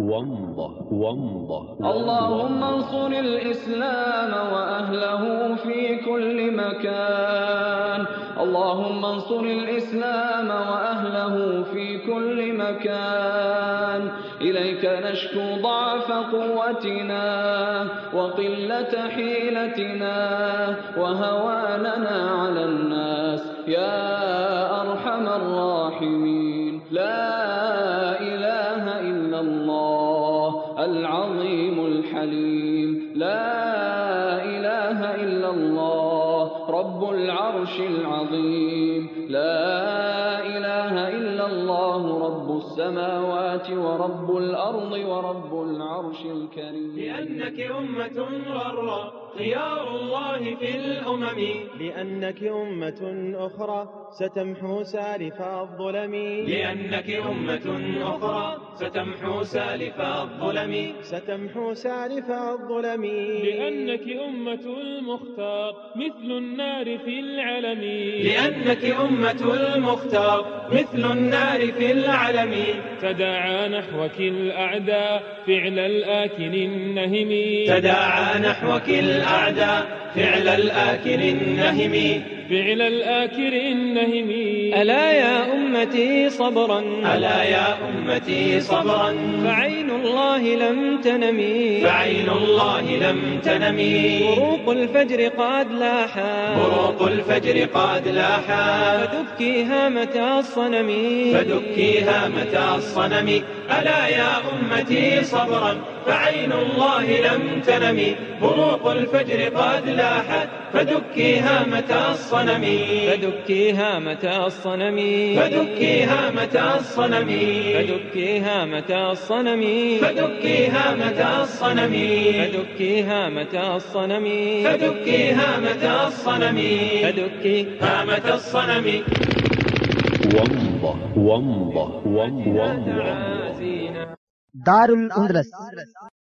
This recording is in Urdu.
والله والله اللهم انصر الإسلام وأهله في كل مكان. اللهم انصر الإسلام وأهله في كل مكان. إليك نشكو ضعف قوتنا وقلة حيلتنا وهواننا على الناس. يا أرحم الراحمين. لا الله العظيم الحليم لا إله إلا الله رب العرش العظيم لا إله إلا الله رب السماوات ورب الأرض ورب العرش الكريم. لأنك أمة غراء خيار الله في الأمم. لأنك أمة أخرى ستمحو سالف الظلم. لأنك أمة أخرى ستمحو سالف الظلم. ستمحو سالف الظلم. لأنك أمة المختار مثل النار في العلم. لأنك أمة المختار مثل النار في العلم. تداعى نحوك الأعداء فعل الآكل النهم تداعى نحوك الأعداء فعل الآكل النهم فعل الآكل النهم ألا يا أمتي صبرا؟ ألا يا أمتي صبرا؟ فعين الله لم تنمي. فعين الله لم تنمي. بروق الفجر قد لاحا. بروق الفجر قد لاحا. فدكيها متى الصنم؟ فدكيها متى الصنم؟ ألا يا أمتي صبرا؟ فعين الله لم تنمي. بروق الفجر قد لاحت فدكيها متى الصنم؟ فدكيها متى الصنم فدكيها متى الصنم فدكيها متى الصنم فدكيها متى الصنم فدكيها متى الصنم فدكيها متى الصنم فدكيها متى الصنم والله والله والله زينة دار الاندلس